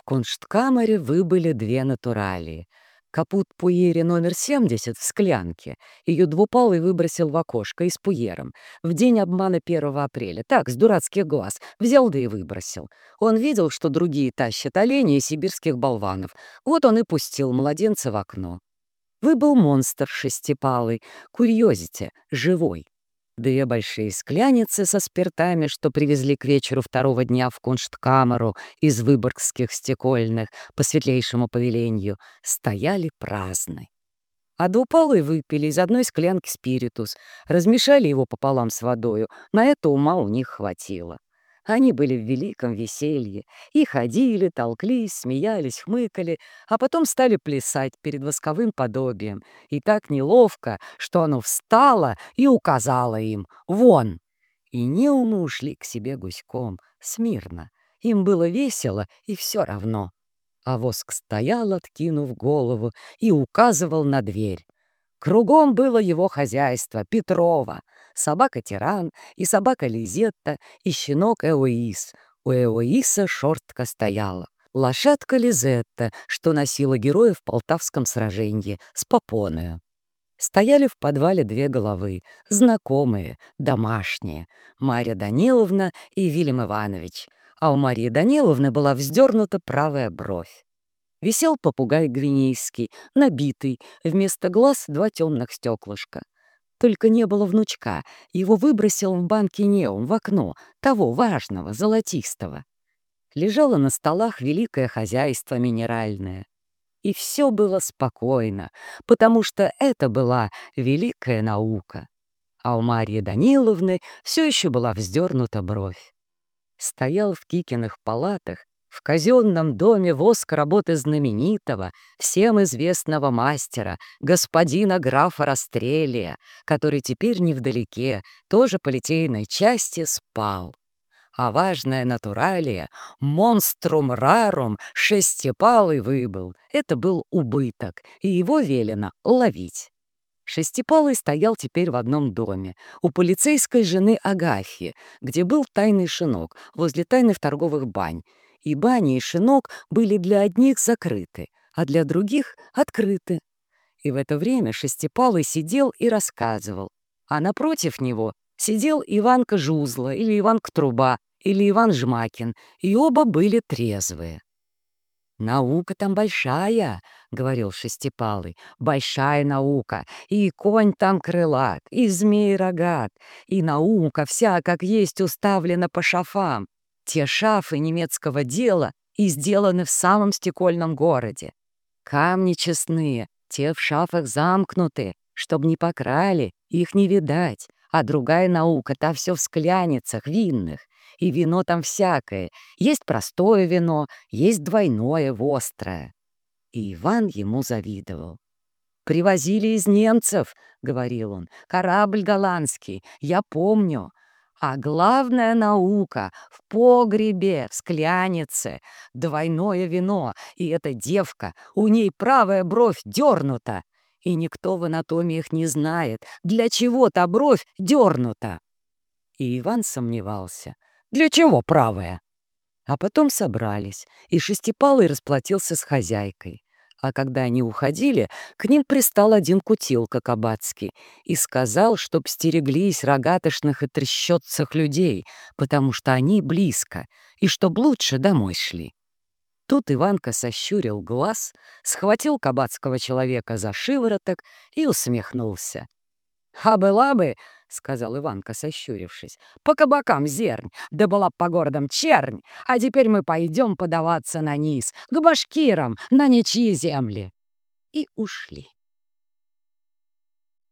В куншткамере выбыли две натуралии. Капут пуери номер 70 в склянке. Ее двупалый выбросил в окошко и с пуером. В день обмана 1 апреля. Так, с дурацких глаз. Взял да и выбросил. Он видел, что другие тащат оленей и сибирских болванов. Вот он и пустил младенца в окно. Выбыл монстр шестипалый, курьезите, живой. Две большие скляницы со спиртами, что привезли к вечеру второго дня в Куншткамеру из выборгских стекольных по светлейшему повелению, стояли праздны. А двупалы выпили из одной склянки спиритус, размешали его пополам с водою, на это ума у них хватило. Они были в великом веселье и ходили, толклись, смеялись, хмыкали, а потом стали плясать перед восковым подобием. И так неловко, что оно встало и указало им «Вон!». И неумы ушли к себе гуськом, смирно. Им было весело и все равно. А воск стоял, откинув голову, и указывал на дверь. Кругом было его хозяйство, Петрова, собака-тиран и собака Лизетта и щенок Эоис. У Эоиса шортка стояла. Лошадка Лизетта, что носила героя в Полтавском сражении, с попоною. Стояли в подвале две головы, знакомые, домашние, Марья Даниловна и Вильям Иванович, а у Марьи Даниловны была вздернута правая бровь. Висел попугай гвинейский, набитый, вместо глаз два темных стеклышка. Только не было внучка, его выбросил в банке неум в окно, того важного, золотистого. Лежало на столах великое хозяйство минеральное. И все было спокойно, потому что это была великая наука. А у Марьи Даниловны все еще была вздернута бровь. Стоял в Кикиных палатах в казенном доме воск работы знаменитого, всем известного мастера, господина графа Растрелия, который теперь невдалеке, тоже по литейной части, спал. А важная натуралия, монструм рарум, шестипалый выбыл. Это был убыток, и его велено ловить. Шестипалый стоял теперь в одном доме, у полицейской жены Агафьи, где был тайный шинок, возле тайных торговых бань, и бани, и шинок были для одних закрыты, а для других — открыты. И в это время Шестипалый сидел и рассказывал, а напротив него сидел Иванка Жузла или Иванка Труба или Иван Жмакин, и оба были трезвые. «Наука там большая», — говорил Шестипалый, — «большая наука, и конь там крылат, и змей рогат, и наука вся, как есть, уставлена по шафам, те шафы немецкого дела и сделаны в самом стекольном городе. Камни честные, те в шафах замкнуты, чтоб не покрали, их не видать, а другая наука, та все в скляницах винных, и вино там всякое, есть простое вино, есть двойное, вострое. И Иван ему завидовал. «Привозили из немцев», — говорил он, — «корабль голландский, я помню, а главная наука в погребе, в склянице, двойное вино, и эта девка, у ней правая бровь дернута, и никто в анатомиях не знает, для чего та бровь дернута. И Иван сомневался, для чего правая? А потом собрались, и Шестипалый расплатился с хозяйкой. А когда они уходили, к ним пристал один кутилка кабацкий и сказал, чтоб стереглись рогатошных и трещотцах людей, потому что они близко, и чтоб лучше домой шли. Тут Иванка сощурил глаз, схватил кабацкого человека за шивороток и усмехнулся. «А была бы — сказал Иванка, сощурившись. «По кабакам зернь, да была по городам чернь, а теперь мы пойдем подаваться на низ, к башкирам, на ничьи земли». И ушли.